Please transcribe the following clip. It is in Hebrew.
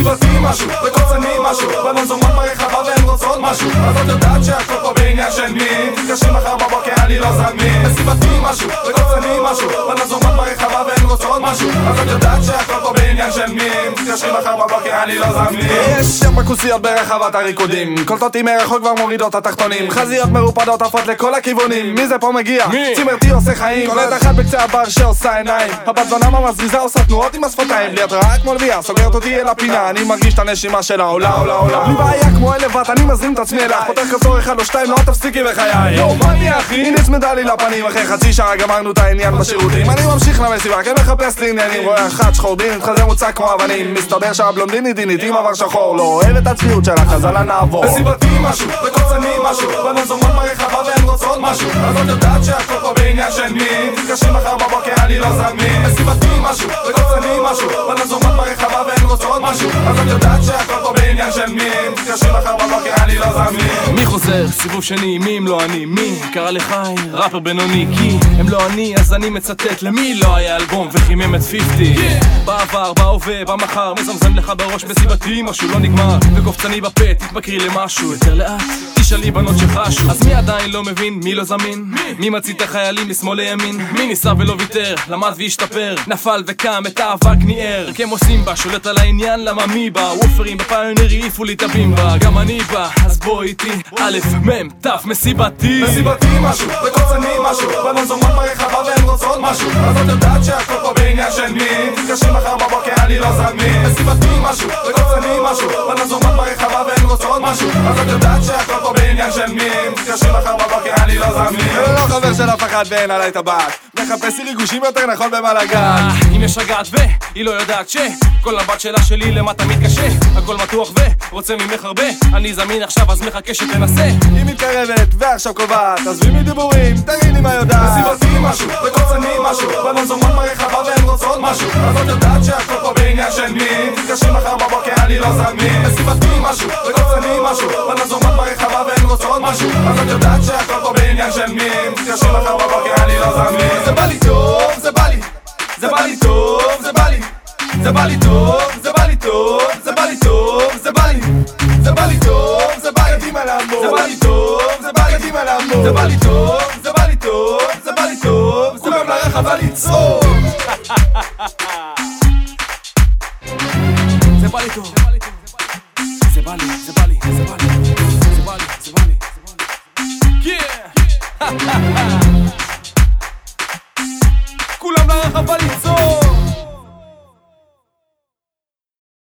מסיבתי משהו, וקוצני משהו זורמות ברחבה והן רוצות משהו. אז את יודעת שהכל פה בעניין של מי? תתקשרי מחר בבוקר אני לא זמין. מסיבתי משהו, וקוצני משהו זורמות ברחבה והן רוצות משהו. אז את יודעת שהכל פה מי? תתקשרי מחר בבוקר אני לא זמין. יש ארבע כוסיות ברחבת הריקודים. קולטות עם מרחוק כבר מורידות התחתונים. חזיות מרופדות עפות לכל הכיוונים. מי? זה פה מגיע? מי? צימרתי עושה חיים. קולט אחת בקצה הבר שעושה עיניים. הבת זונה ממזריזה עושה תנועות עם השפתיים. בלי התראה כמו לביאה סוגרת אותי אל הפינה. אני מרגיש את הנשימה שלה עולה עולה עולה בלי בעיה כמו אלבט אני מזרים את עצמי אליי פותח כפתור אחד או שתיים לא תפסיקי בחיי. יואו מה אני אחי? היא נצמדה לי לפנים. אחרי חצי שעה גמרנו את העניין בשירותים. אני ממשיך למסיבה כן מחפש לי עניינים. רואה אחת שחור דין מוצק כמו אבנים. מסתבר שהבלונדינית דינית עם עבר שחור. לא אוהב את הצביעות שלך אז הלאה נעבור מסיבתי משהו וקוצני משהו בנות זורמות ברחבה והן רוצות משהו. אז את יודעת שהכל פה בעניין של מי תתקשרי מחר בבוקר אני לא זמין. מסיבתי משהו וקוצני משהו חוזר? סיבוב שני, מי אם לא אני? מי? קרא לחי, ראפר בינוני כי הם לא אני, אז אני מצטט למי לא היה אלבום וחימם את 50 בעבר, בהווה, במחר, מזמזם לך בראש מסיבתי משהו לא נגמר וקופצני בפה, תתמכרי למשהו יותר לאט תשאלי בנות שחשו אז מי עדיין לא מבין? מי לא זמין? מי מצית את החיילים משמאל לימין? מי ניסה ולא ויתר? למד והשתפר. נפל וקם את האבק ניער. הם עושים בה, שולט על העניין למה מי בא? וופרים בפיונר העיפו לי את הבימבה. גם אני בא, אז בוא איתי. א', מ', ת', מסיבתי. מסיבתי משהו, וקוצני משהו. בנות זורמות ברחבה והן רוצות משהו. אז את יודעת שהכל פה בעניין של מי? תתקשרי מחר בבוקר אני לא זמין. מסיבתי משהו, וקוצני משהו. בנות זורמות ברחבה והן רוצות משהו. אז את יודעת שהכל פה של מי תתקשרי מחר בבוקר אני לא זמין. אני לא חבר של אף אחד ואין עליי טבעת מחפש לי ריגושים יותר נכון לגעת אה, אם יש הגעת והיא לא יודעת שכל הבת שלה שלי למטה מתקשה. הכל מתוח ורוצה ממך הרבה אני זמין עכשיו אז מחכה שתנסה. היא מתקרבת ועכשיו קובעת עזבי מדיבורים תגידי מה יודעת. מסיבתי משהו וקוצני משהו בנות זורמות ברחבה והן רוצות משהו. אז את יודעת שהכל פה בעניין של מי? תתקשרי מחר בבוקר אני לא זמין. מסיבתי משהו בבוקר אני לא זמין זה בא לי טוב זה בא לי זה בא לי טוב זה בא לי זה בא לי טוב vai rapolizar.